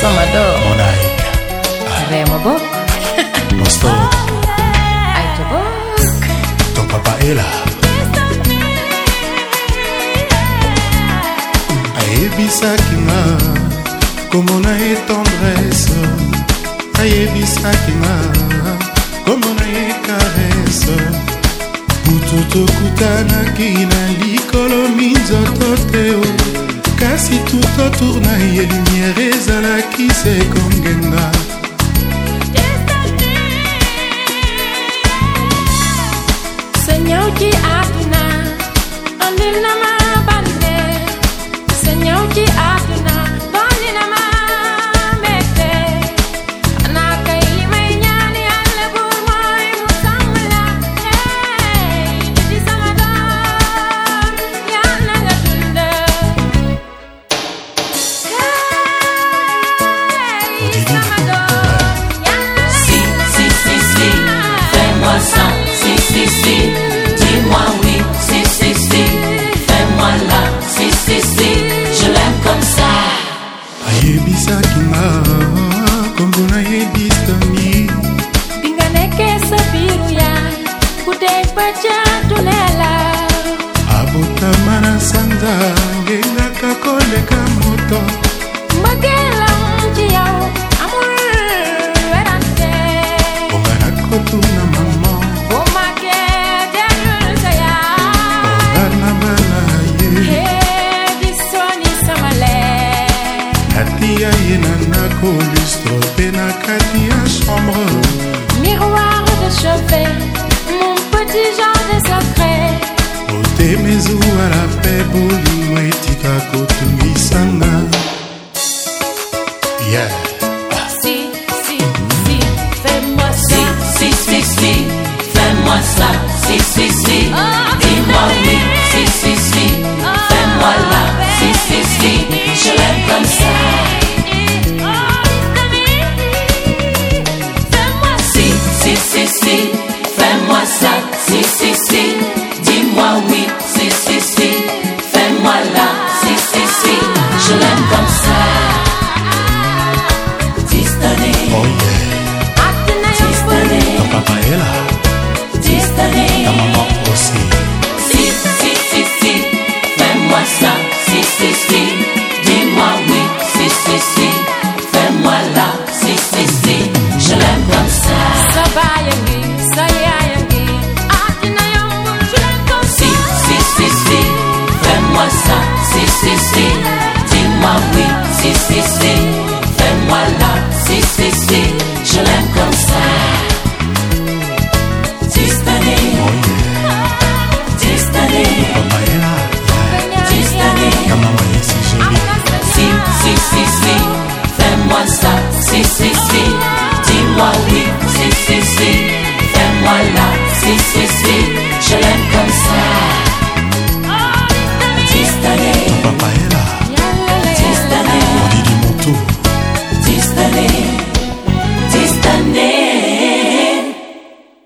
Salvador Monaika Remo Bok Nostok Aito Bok To Papaela ayebisaki nga komona ye tendresse ayebisaki nga tokutanaki na likolo minzoto te kasi tout autour na ye lumière ezalaki se kongenga Seigneur qui a pena, on est la main. obebisaki nga kombo na ye distoni binganekesa biruya kuteipaca tulela abotama na sanza ngengaka koleka moto kati ya ye na ndako lustro mpe na kati ya chambre miroir de chevet mon petit jardin sacré ote mezuwa la mpe bolingo etika kotungisanga si si si, dis-moi oui, si si si, fais-moi là, si si si.